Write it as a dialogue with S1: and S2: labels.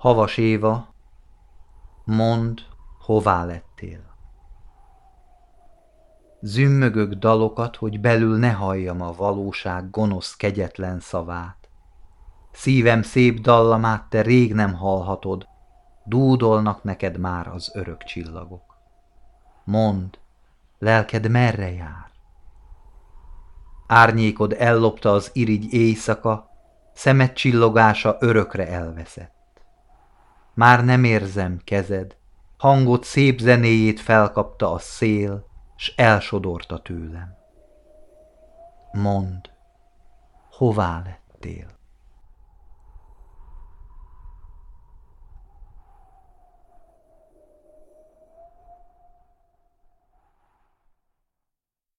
S1: Havas Éva, mond, hová lettél. Zümmögök dalokat, hogy belül ne halljam a valóság gonosz, kegyetlen szavát. Szívem szép dallamát te rég nem hallhatod, dúdolnak neked már az örök csillagok. Mond, lelked merre jár? Árnyékod ellopta az irigy éjszaka, szemed csillogása örökre elveszett. Már nem érzem kezed, hangot szép zenéjét felkapta a szél, s elsodorta tőlem. Mond, hová lettél?